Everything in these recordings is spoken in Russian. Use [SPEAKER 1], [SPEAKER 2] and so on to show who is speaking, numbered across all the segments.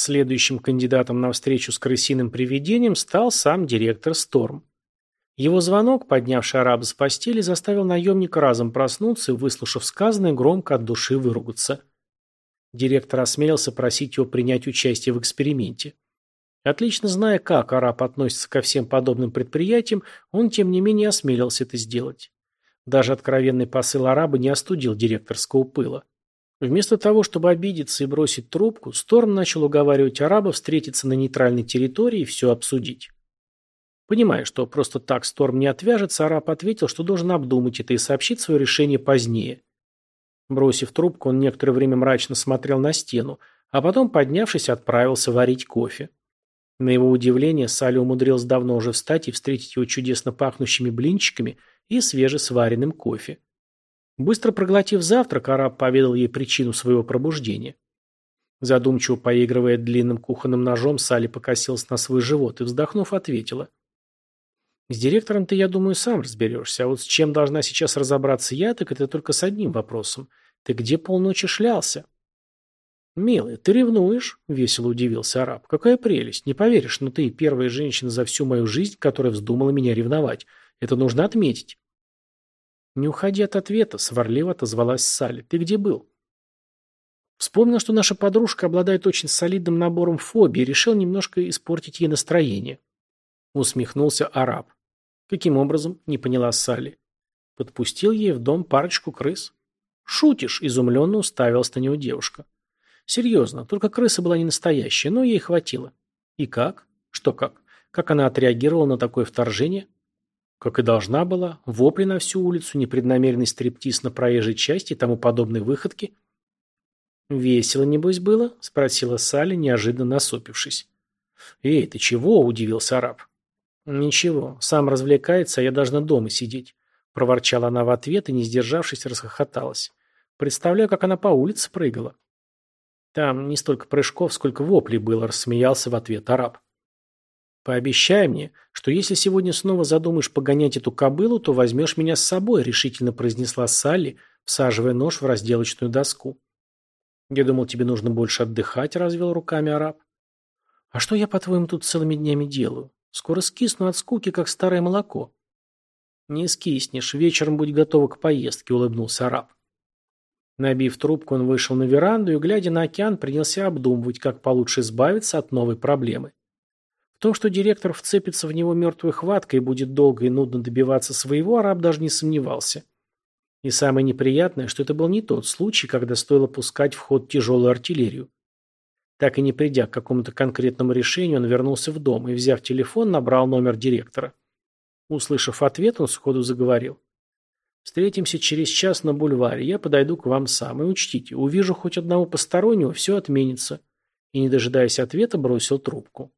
[SPEAKER 1] Следующим кандидатом на встречу с крысиным привидением стал сам директор Сторм. Его звонок, поднявший араба с постели, заставил наемника разом проснуться и, выслушав сказанное, громко от души выругаться. Директор осмелился просить его принять участие в эксперименте. Отлично зная, как араб относится ко всем подобным предприятиям, он, тем не менее, осмелился это сделать. Даже откровенный посыл араба не остудил директорского пыла. Вместо того, чтобы обидеться и бросить трубку, Сторм начал уговаривать араба встретиться на нейтральной территории и все обсудить. Понимая, что просто так Сторм не отвяжется, араб ответил, что должен обдумать это и сообщить свое решение позднее. Бросив трубку, он некоторое время мрачно смотрел на стену, а потом, поднявшись, отправился варить кофе. На его удивление, Салли умудрился давно уже встать и встретить его чудесно пахнущими блинчиками и свежесваренным кофе. Быстро проглотив завтрак, араб поведал ей причину своего пробуждения. Задумчиво поигрывая длинным кухонным ножом, Салли покосилась на свой живот и, вздохнув, ответила. «С директором ты, я думаю, сам разберешься, а вот с чем должна сейчас разобраться я, так это только с одним вопросом. Ты где полночи шлялся?» «Милая, ты ревнуешь?» – весело удивился араб. «Какая прелесть! Не поверишь, но ты первая женщина за всю мою жизнь, которая вздумала меня ревновать. Это нужно отметить». «Не уходи от ответа», — сварливо отозвалась Салли. «Ты где был?» Вспомнил, что наша подружка обладает очень солидным набором фобий решил немножко испортить ей настроение. Усмехнулся араб. «Каким образом?» — не поняла Салли. Подпустил ей в дом парочку крыс. «Шутишь?» — изумленно уставилась на него девушка. «Серьезно, только крыса была не настоящая, но ей хватило». «И как? Что как? Как она отреагировала на такое вторжение?» Как и должна была, вопли на всю улицу, непреднамеренный стриптиз на проезжей части и тому подобные выходки. «Весело, небось, было?» – спросила Салли, неожиданно насупившись. «Эй, ты чего?» – удивился араб. «Ничего, сам развлекается, а я должна дома сидеть», – проворчала она в ответ и, не сдержавшись, расхохоталась. «Представляю, как она по улице прыгала». «Там не столько прыжков, сколько воплей было», – рассмеялся в ответ араб. «Пообещай мне, что если сегодня снова задумаешь погонять эту кобылу, то возьмешь меня с собой», — решительно произнесла Салли, всаживая нож в разделочную доску. «Я думал, тебе нужно больше отдыхать», — развел руками араб. «А что я, по-твоему, тут целыми днями делаю? Скоро скисну от скуки, как старое молоко». «Не скиснешь, вечером будь готова к поездке», — улыбнулся араб. Набив трубку, он вышел на веранду и, глядя на океан, принялся обдумывать, как получше избавиться от новой проблемы. Том, что директор вцепится в него мертвой хваткой и будет долго и нудно добиваться своего, араб даже не сомневался. И самое неприятное, что это был не тот случай, когда стоило пускать в ход тяжелую артиллерию. Так и не придя к какому-то конкретному решению, он вернулся в дом и, взяв телефон, набрал номер директора. Услышав ответ, он сходу заговорил. «Встретимся через час на бульваре. Я подойду к вам сам. И учтите, увижу хоть одного постороннего, все отменится». И, не дожидаясь ответа, бросил трубку.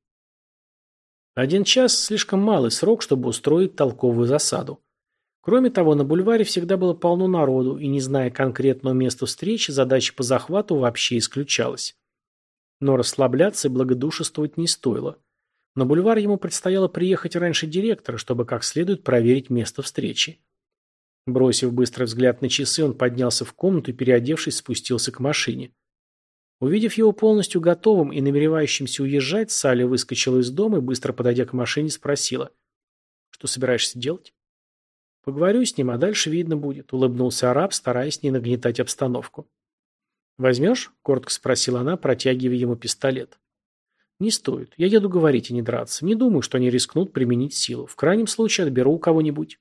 [SPEAKER 1] Один час – слишком малый срок, чтобы устроить толковую засаду. Кроме того, на бульваре всегда было полно народу, и не зная конкретного места встречи, задача по захвату вообще исключалась. Но расслабляться и благодушествовать не стоило. На бульвар ему предстояло приехать раньше директора, чтобы как следует проверить место встречи. Бросив быстрый взгляд на часы, он поднялся в комнату и, переодевшись, спустился к машине. Увидев его полностью готовым и намеревающимся уезжать, Салли выскочила из дома и, быстро подойдя к машине, спросила. «Что собираешься делать?» «Поговорю с ним, а дальше видно будет», — улыбнулся араб, стараясь не нагнетать обстановку. «Возьмешь?» — коротко спросила она, протягивая ему пистолет. «Не стоит. Я еду говорить, а не драться. Не думаю, что они рискнут применить силу. В крайнем случае отберу у кого-нибудь».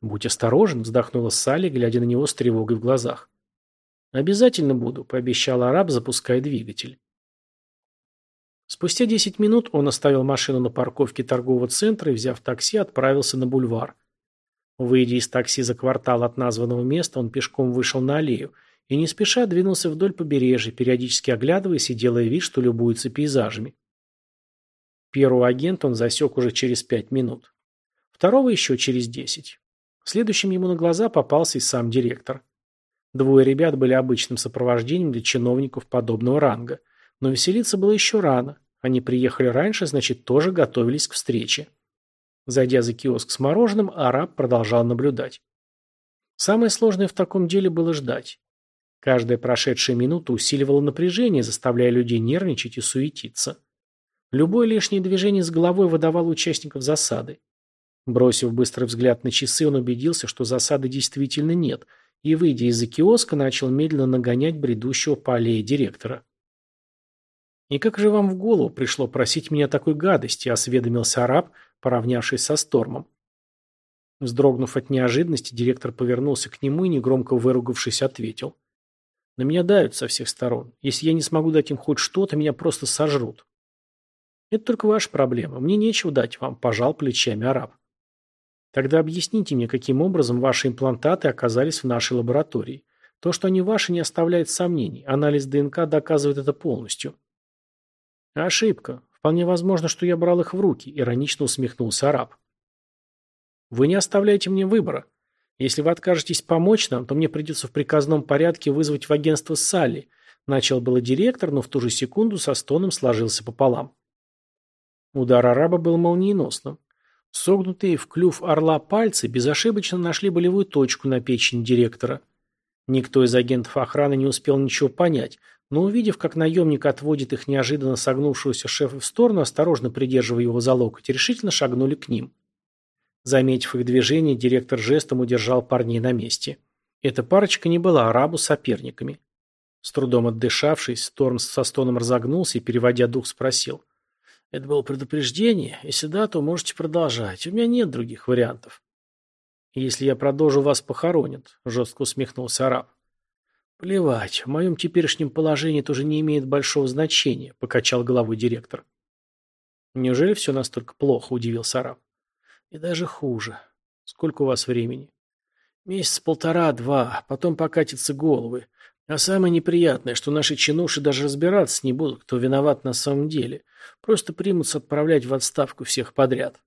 [SPEAKER 1] «Будь осторожен», — вздохнула Салли, глядя на него с тревогой в глазах. «Обязательно буду», – пообещал араб, запуская двигатель. Спустя 10 минут он оставил машину на парковке торгового центра и, взяв такси, отправился на бульвар. Выйдя из такси за квартал от названного места, он пешком вышел на аллею и не спеша двинулся вдоль побережья, периодически оглядываясь и делая вид, что любуется пейзажами. Первого агента он засек уже через пять минут. Второго еще через десять. Следующим ему на глаза попался и сам директор. Двое ребят были обычным сопровождением для чиновников подобного ранга. Но веселиться было еще рано. Они приехали раньше, значит, тоже готовились к встрече. Зайдя за киоск с мороженым, араб продолжал наблюдать. Самое сложное в таком деле было ждать. Каждая прошедшая минута усиливала напряжение, заставляя людей нервничать и суетиться. Любое лишнее движение с головой выдавало участников засады. Бросив быстрый взгляд на часы, он убедился, что засады действительно нет, и, выйдя из-за киоска, начал медленно нагонять бредущего по аллее директора. «И как же вам в голову пришло просить меня такой гадости?» – осведомился араб, поравнявшись со Стормом. Вздрогнув от неожиданности, директор повернулся к нему и, негромко выругавшись, ответил. «На меня давят со всех сторон. Если я не смогу дать им хоть что-то, меня просто сожрут». «Это только ваша проблема. Мне нечего дать вам», – пожал плечами араб. «Тогда объясните мне, каким образом ваши имплантаты оказались в нашей лаборатории. То, что они ваши, не оставляет сомнений. Анализ ДНК доказывает это полностью». «Ошибка. Вполне возможно, что я брал их в руки», – иронично усмехнулся араб. Вы не оставляете мне выбора. Если вы откажетесь помочь нам, то мне придется в приказном порядке вызвать в агентство Салли. Начал было директор, но в ту же секунду со стоном сложился пополам. Удар араба был молниеносным. Согнутые в клюв орла пальцы безошибочно нашли болевую точку на печени директора. Никто из агентов охраны не успел ничего понять, но увидев, как наемник отводит их неожиданно согнувшегося шефа в сторону, осторожно придерживая его за локоть, решительно шагнули к ним. Заметив их движение, директор жестом удержал парней на месте. Эта парочка не была арабу соперниками. С трудом отдышавшись, Торм со стоном разогнулся и, переводя дух, спросил. «Это было предупреждение? Если да, то можете продолжать. У меня нет других вариантов». «Если я продолжу, вас похоронят», – жестко усмехнулся араб. «Плевать, в моем теперешнем положении тоже не имеет большого значения», – покачал головой директор. «Неужели все настолько плохо?» – удивился араб. И даже хуже. Сколько у вас времени? Месяц полтора-два, потом покатятся головы. А самое неприятное, что наши чинуши даже разбираться не будут, кто виноват на самом деле. Просто примутся отправлять в отставку всех подряд.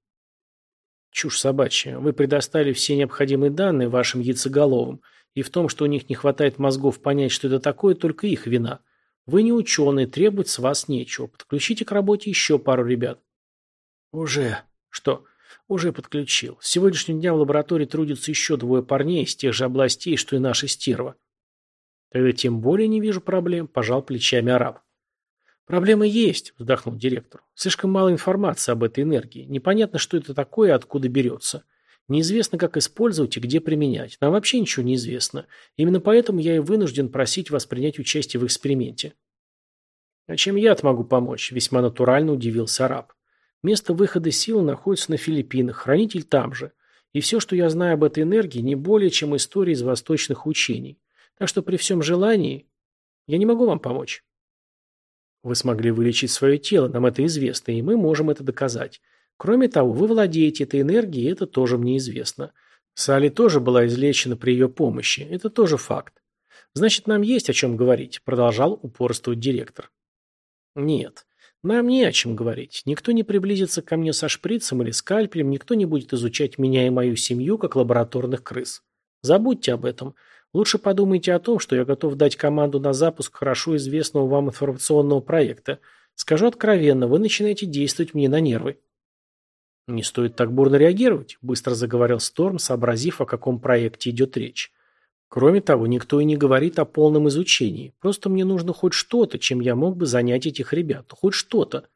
[SPEAKER 1] Чушь собачья. Вы предоставили все необходимые данные вашим яйцеголовым, и в том, что у них не хватает мозгов понять, что это такое, только их вина. Вы не ученые, требовать с вас нечего. Подключите к работе еще пару ребят. Уже. Что? Уже подключил. С сегодняшнего дня в лаборатории трудятся еще двое парней из тех же областей, что и наша стерва. Тогда тем более не вижу проблем, пожал плечами араб. Проблемы есть, вздохнул директор. Слишком мало информации об этой энергии. Непонятно, что это такое и откуда берется. Неизвестно, как использовать и где применять. Нам вообще ничего не известно. Именно поэтому я и вынужден просить вас принять участие в эксперименте. А чем я могу помочь? Весьма натурально удивился араб. Место выхода сил находится на Филиппинах, хранитель там же. И все, что я знаю об этой энергии, не более, чем история из восточных учений. Так что при всем желании я не могу вам помочь. Вы смогли вылечить свое тело, нам это известно, и мы можем это доказать. Кроме того, вы владеете этой энергией, и это тоже мне известно. Салли тоже была излечена при ее помощи, это тоже факт. Значит, нам есть о чем говорить, продолжал упорствовать директор. Нет, нам не о чем говорить. Никто не приблизится ко мне со шприцем или скальпелем, никто не будет изучать меня и мою семью, как лабораторных крыс. Забудьте об этом. Лучше подумайте о том, что я готов дать команду на запуск хорошо известного вам информационного проекта. Скажу откровенно, вы начинаете действовать мне на нервы. Не стоит так бурно реагировать, быстро заговорил Сторм, сообразив, о каком проекте идет речь. Кроме того, никто и не говорит о полном изучении. Просто мне нужно хоть что-то, чем я мог бы занять этих ребят. Хоть что-то.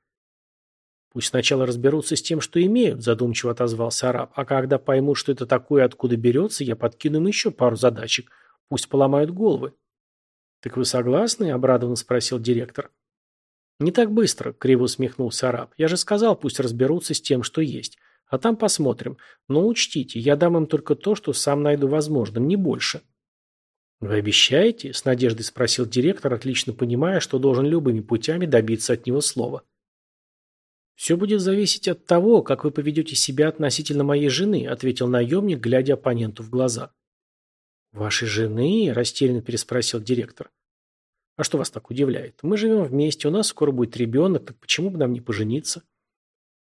[SPEAKER 1] Пусть сначала разберутся с тем, что имеют, задумчиво отозвался араб. А когда поймут, что это такое откуда берется, я подкину им еще пару задачек. Пусть поломают головы. Так вы согласны? Обрадованно спросил директор. Не так быстро, криво усмехнулся араб. Я же сказал, пусть разберутся с тем, что есть. А там посмотрим. Но учтите, я дам им только то, что сам найду возможным, не больше. «Вы обещаете?» – с надеждой спросил директор, отлично понимая, что должен любыми путями добиться от него слова. «Все будет зависеть от того, как вы поведете себя относительно моей жены», – ответил наемник, глядя оппоненту в глаза. «Вашей жены?» – растерянно переспросил директор. «А что вас так удивляет? Мы живем вместе, у нас скоро будет ребенок, так почему бы нам не пожениться?»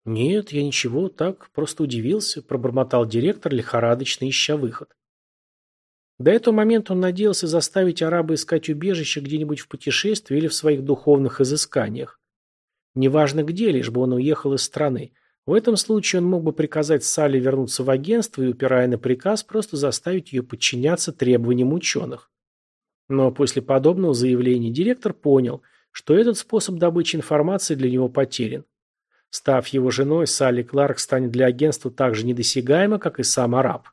[SPEAKER 1] «Нет, я ничего, так, просто удивился», – пробормотал директор, лихорадочно ища выход. До этого момента он надеялся заставить араба искать убежище где-нибудь в путешествии или в своих духовных изысканиях. Неважно где, лишь бы он уехал из страны. В этом случае он мог бы приказать Салли вернуться в агентство и, упирая на приказ, просто заставить ее подчиняться требованиям ученых. Но после подобного заявления директор понял, что этот способ добычи информации для него потерян. Став его женой, Салли Кларк станет для агентства так же недосягаема, как и сам араб.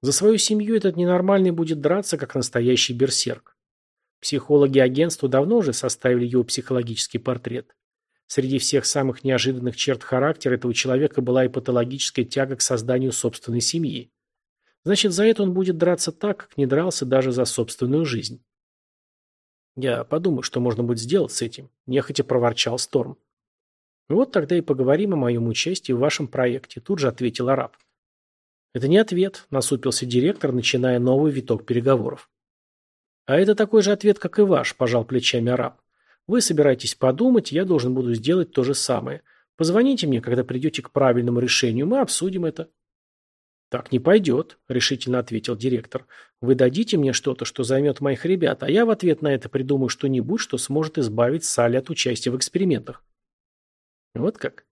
[SPEAKER 1] За свою семью этот ненормальный будет драться, как настоящий берсерк. Психологи агентства давно уже составили его психологический портрет. Среди всех самых неожиданных черт характера этого человека была и патологическая тяга к созданию собственной семьи. Значит, за это он будет драться так, как не дрался даже за собственную жизнь. Я подумаю, что можно будет сделать с этим, нехотя проворчал Сторм. Вот тогда и поговорим о моем участии в вашем проекте, тут же ответил араб. Это не ответ, насупился директор, начиная новый виток переговоров. А это такой же ответ, как и ваш, пожал плечами араб. Вы собираетесь подумать, я должен буду сделать то же самое. Позвоните мне, когда придете к правильному решению, мы обсудим это. «Так не пойдет», – решительно ответил директор. «Вы дадите мне что-то, что займет моих ребят, а я в ответ на это придумаю что-нибудь, что сможет избавить Салли от участия в экспериментах». «Вот как?»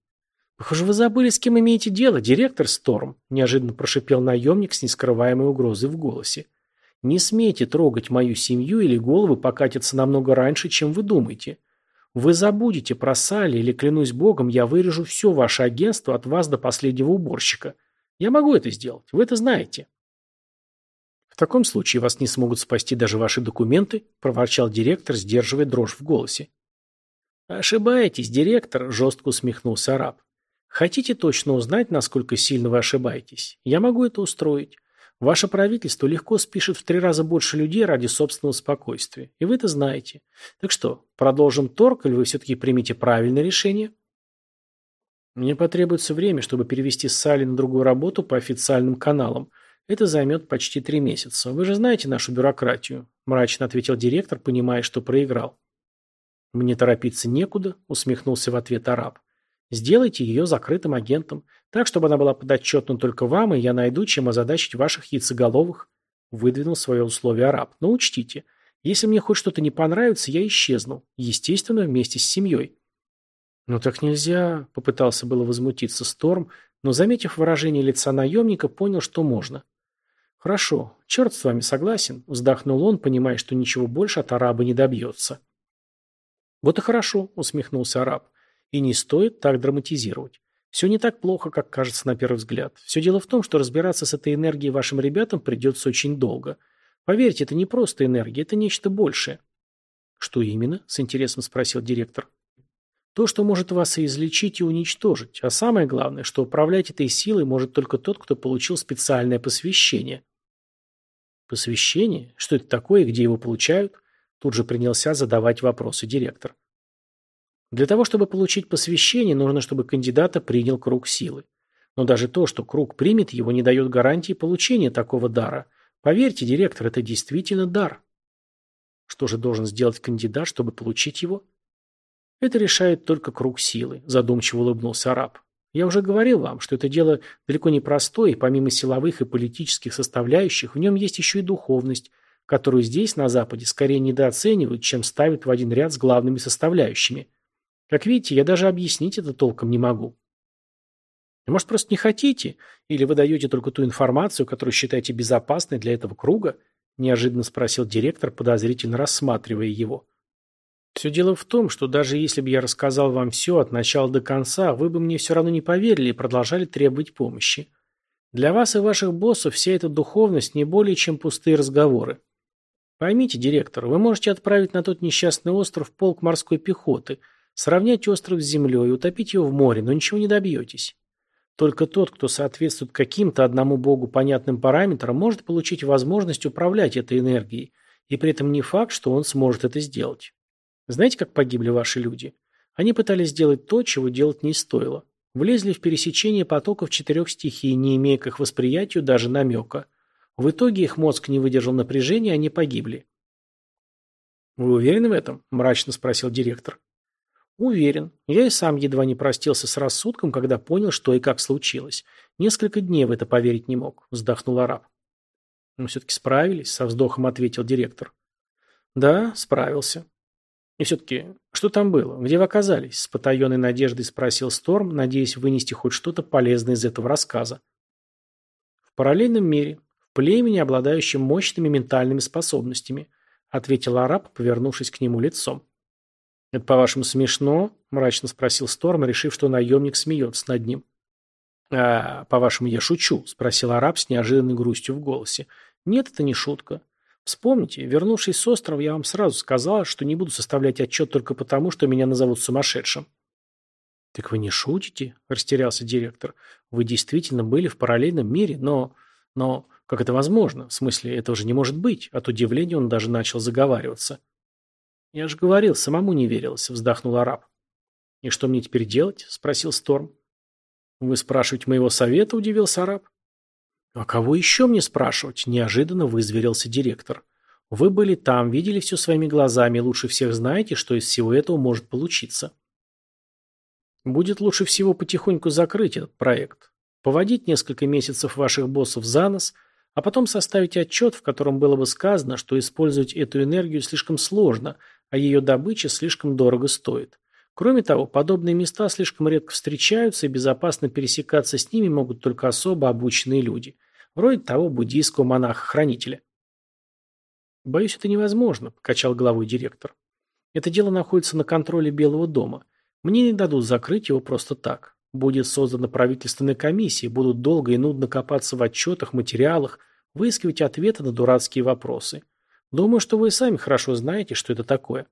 [SPEAKER 1] «Похоже, вы забыли, с кем имеете дело, директор Сторм», – неожиданно прошипел наемник с нескрываемой угрозой в голосе. Не смейте трогать мою семью или головы покатятся намного раньше, чем вы думаете. Вы забудете про Салли или, клянусь богом, я вырежу все ваше агентство от вас до последнего уборщика. Я могу это сделать, вы это знаете. В таком случае вас не смогут спасти даже ваши документы, проворчал директор, сдерживая дрожь в голосе. Ошибаетесь, директор, жестко усмехнулся араб. Хотите точно узнать, насколько сильно вы ошибаетесь? Я могу это устроить. Ваше правительство легко спишет в три раза больше людей ради собственного спокойствия. И вы это знаете. Так что, продолжим торг, или вы все-таки примете правильное решение? Мне потребуется время, чтобы перевести Салли на другую работу по официальным каналам. Это займет почти три месяца. Вы же знаете нашу бюрократию, мрачно ответил директор, понимая, что проиграл. Мне торопиться некуда, усмехнулся в ответ араб. Сделайте ее закрытым агентом, так, чтобы она была подотчетна только вам, и я найду, чем озадачить ваших яйцеголовых. Выдвинул свое условие араб. Но учтите, если мне хоть что-то не понравится, я исчезну. Естественно, вместе с семьей. «Ну так нельзя», — попытался было возмутиться Сторм, но, заметив выражение лица наемника, понял, что можно. «Хорошо, черт с вами согласен», — вздохнул он, понимая, что ничего больше от араба не добьется. «Вот и хорошо», — усмехнулся араб. И не стоит так драматизировать. Все не так плохо, как кажется на первый взгляд. Все дело в том, что разбираться с этой энергией вашим ребятам придется очень долго. Поверьте, это не просто энергия, это нечто большее. Что именно? С интересом спросил директор. То, что может вас и излечить, и уничтожить. А самое главное, что управлять этой силой может только тот, кто получил специальное посвящение. Посвящение? Что это такое и где его получают? Тут же принялся задавать вопросы директор. Для того, чтобы получить посвящение, нужно, чтобы кандидата принял круг силы. Но даже то, что круг примет его, не дает гарантии получения такого дара. Поверьте, директор, это действительно дар. Что же должен сделать кандидат, чтобы получить его? Это решает только круг силы, задумчиво улыбнулся араб. Я уже говорил вам, что это дело далеко не простое, и помимо силовых и политических составляющих, в нем есть еще и духовность, которую здесь, на Западе, скорее недооценивают, чем ставят в один ряд с главными составляющими – как видите, я даже объяснить это толком не могу. Может, просто не хотите? Или вы даете только ту информацию, которую считаете безопасной для этого круга? Неожиданно спросил директор, подозрительно рассматривая его. Все дело в том, что даже если бы я рассказал вам все от начала до конца, вы бы мне все равно не поверили и продолжали требовать помощи. Для вас и ваших боссов вся эта духовность не более чем пустые разговоры. Поймите, директор, вы можете отправить на тот несчастный остров полк морской пехоты – Сравнять остров с землей, утопить его в море, но ничего не добьетесь. Только тот, кто соответствует каким-то одному богу понятным параметрам, может получить возможность управлять этой энергией, и при этом не факт, что он сможет это сделать. Знаете, как погибли ваши люди? Они пытались сделать то, чего делать не стоило. Влезли в пересечение потоков четырех стихий, не имея к их восприятию даже намека. В итоге их мозг не выдержал напряжения, они погибли. «Вы уверены в этом?» – мрачно спросил директор. Уверен. Я и сам едва не простился с рассудком, когда понял, что и как случилось. Несколько дней в это поверить не мог, вздохнул араб. Мы все-таки справились, со вздохом ответил директор. Да, справился. И все-таки, что там было? Где вы оказались? С потаенной надеждой спросил Сторм, надеясь вынести хоть что-то полезное из этого рассказа. В параллельном мире, в племени, обладающем мощными ментальными способностями. ответил араб, повернувшись к нему лицом. «Это, по-вашему, смешно?» – мрачно спросил Сторм, решив, что наемник смеется над ним. «А, по-вашему, я шучу?» – спросил араб с неожиданной грустью в голосе. «Нет, это не шутка. Вспомните, вернувшись с острова, я вам сразу сказал, что не буду составлять отчет только потому, что меня назовут сумасшедшим». «Так вы не шутите?» – растерялся директор. «Вы действительно были в параллельном мире, но... но... как это возможно? В смысле, этого же не может быть?» От удивления он даже начал заговариваться. «Я же говорил, самому не верилось», – вздохнул араб. «И что мне теперь делать?» – спросил Сторм. «Вы спрашиваете моего совета?» – удивился араб. «А кого еще мне спрашивать?» – неожиданно вызверился директор. «Вы были там, видели все своими глазами, лучше всех знаете, что из всего этого может получиться». Будет лучше всего потихоньку закрыть этот проект, поводить несколько месяцев ваших боссов за нос, а потом составить отчет, в котором было бы сказано, что использовать эту энергию слишком сложно, а ее добыча слишком дорого стоит. Кроме того, подобные места слишком редко встречаются, и безопасно пересекаться с ними могут только особо обученные люди, вроде того буддийского монаха-хранителя. «Боюсь, это невозможно», – покачал головой директор. «Это дело находится на контроле Белого дома. Мне не дадут закрыть его просто так. Будет создана правительственная комиссия, будут долго и нудно копаться в отчетах, материалах, выискивать ответы на дурацкие вопросы. Думаю, что вы сами хорошо знаете, что это такое.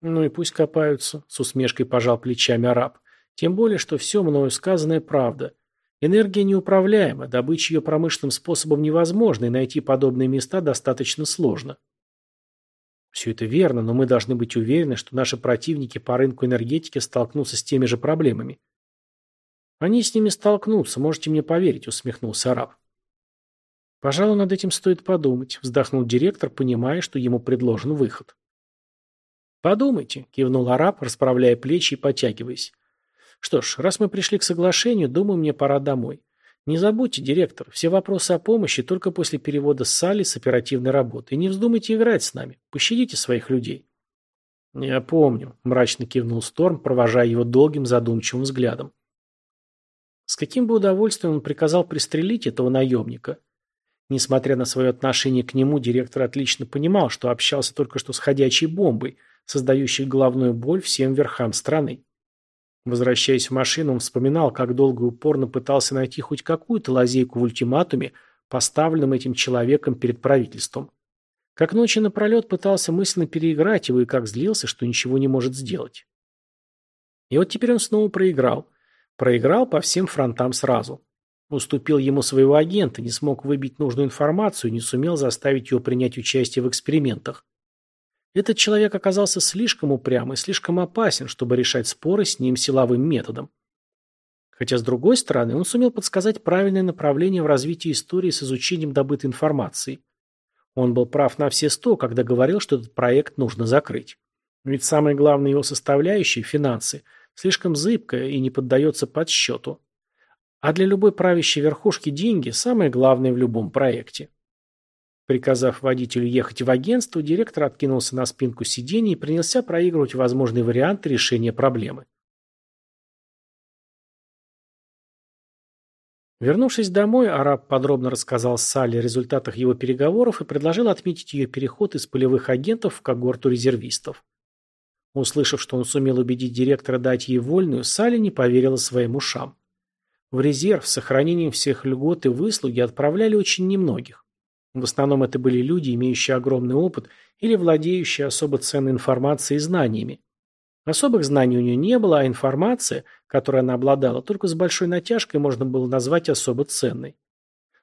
[SPEAKER 1] Ну и пусть копаются, с усмешкой пожал плечами араб. Тем более, что все мною сказанное правда. Энергия неуправляема, добыча ее промышленным способом невозможна, и найти подобные места достаточно сложно. Все это верно, но мы должны быть уверены, что наши противники по рынку энергетики столкнутся с теми же проблемами. Они с ними столкнутся, можете мне поверить, усмехнулся араб. Пожалуй, над этим стоит подумать, вздохнул директор, понимая, что ему предложен выход. Подумайте, кивнул араб, расправляя плечи и потягиваясь. Что ж, раз мы пришли к соглашению, думаю, мне пора домой. Не забудьте, директор, все вопросы о помощи только после перевода Салли с оперативной работы. И не вздумайте играть с нами. Пощадите своих людей. Я помню, мрачно кивнул Сторм, провожая его долгим задумчивым взглядом. С каким бы удовольствием он приказал пристрелить этого наемника? Несмотря на свое отношение к нему, директор отлично понимал, что общался только что с ходячей бомбой, создающей головную боль всем верхам страны. Возвращаясь в машину, он вспоминал, как долго и упорно пытался найти хоть какую-то лазейку в ультиматуме, поставленном этим человеком перед правительством. Как ночи напролет пытался мысленно переиграть его и как злился, что ничего не может сделать. И вот теперь он снова проиграл. Проиграл по всем фронтам сразу. Уступил ему своего агента, не смог выбить нужную информацию, не сумел заставить его принять участие в экспериментах. Этот человек оказался слишком упрям и слишком опасен, чтобы решать споры с ним силовым методом. Хотя, с другой стороны, он сумел подсказать правильное направление в развитии истории с изучением добытой информации. Он был прав на все сто, когда говорил, что этот проект нужно закрыть. Ведь самая главная его составляющая – финансы – слишком зыбкая и не поддается подсчету. А для любой правящей верхушки деньги – самое главное в любом проекте. Приказав водителю ехать в агентство, директор откинулся на спинку сиденья и принялся проигрывать возможные варианты решения проблемы. Вернувшись домой, араб подробно рассказал Салли о результатах его переговоров и предложил отметить ее переход из полевых агентов в когорту резервистов. Услышав, что он сумел убедить директора дать ей вольную, Салли не поверила своим ушам. В резерв с сохранением всех льгот и выслуги отправляли очень немногих. В основном это были люди, имеющие огромный опыт или владеющие особо ценной информацией и знаниями. Особых знаний у нее не было, а информация, которой она обладала, только с большой натяжкой можно было назвать особо ценной.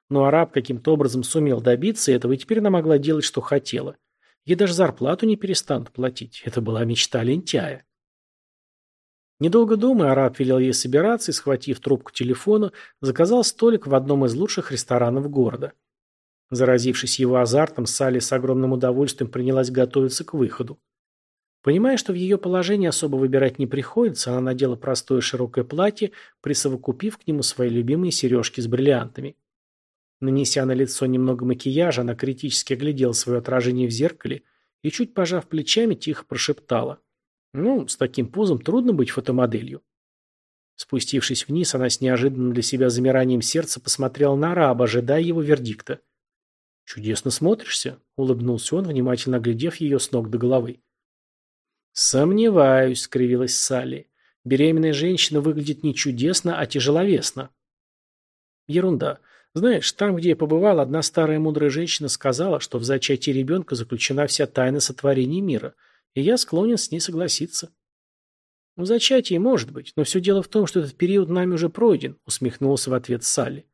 [SPEAKER 1] Но араб каким-то образом сумел добиться этого, и теперь она могла делать, что хотела. Ей даже зарплату не перестанут платить. Это была мечта лентяя. Недолго думая, араб велел ей собираться и, схватив трубку телефона, заказал столик в одном из лучших ресторанов города. Заразившись его азартом, Салли с огромным удовольствием принялась готовиться к выходу. Понимая, что в ее положении особо выбирать не приходится, она надела простое широкое платье, присовокупив к нему свои любимые сережки с бриллиантами. Нанеся на лицо немного макияжа, она критически оглядела свое отражение в зеркале и, чуть пожав плечами, тихо прошептала. «Ну, с таким пузом трудно быть фотомоделью». Спустившись вниз, она с неожиданным для себя замиранием сердца посмотрела на араба, ожидая его вердикта. «Чудесно смотришься», — улыбнулся он, внимательно оглядев ее с ног до головы. «Сомневаюсь», — скривилась Салли. «Беременная женщина выглядит не чудесно, а тяжеловесно». «Ерунда. Знаешь, там, где я побывал, одна старая мудрая женщина сказала, что в зачатии ребенка заключена вся тайна сотворения мира, и я склонен с ней согласиться». «В зачатии может быть, но все дело в том, что этот период нами уже пройден», — усмехнулся в ответ Салли.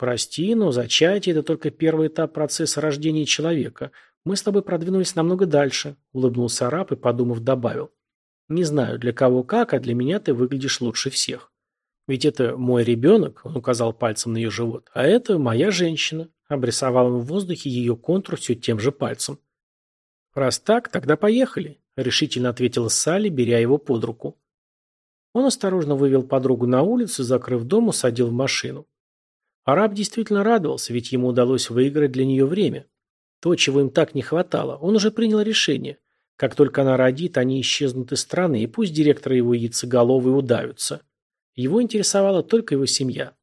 [SPEAKER 1] «Прости, но зачатие – это только первый этап процесса рождения человека. Мы с тобой продвинулись намного дальше», – улыбнулся араб и, подумав, добавил. «Не знаю, для кого как, а для меня ты выглядишь лучше всех. Ведь это мой ребенок», – он указал пальцем на ее живот, – «а это моя женщина», – обрисовал он в воздухе ее контур все тем же пальцем. «Раз так, тогда поехали», – решительно ответила Салли, беря его под руку. Он осторожно вывел подругу на улицу, закрыв дом, усадил в машину. Араб действительно радовался, ведь ему удалось выиграть для нее время. То, чего им так не хватало, он уже принял решение. Как только она родит, они исчезнут из страны, и пусть директор его яйцеголовые удавятся. Его интересовала только его семья.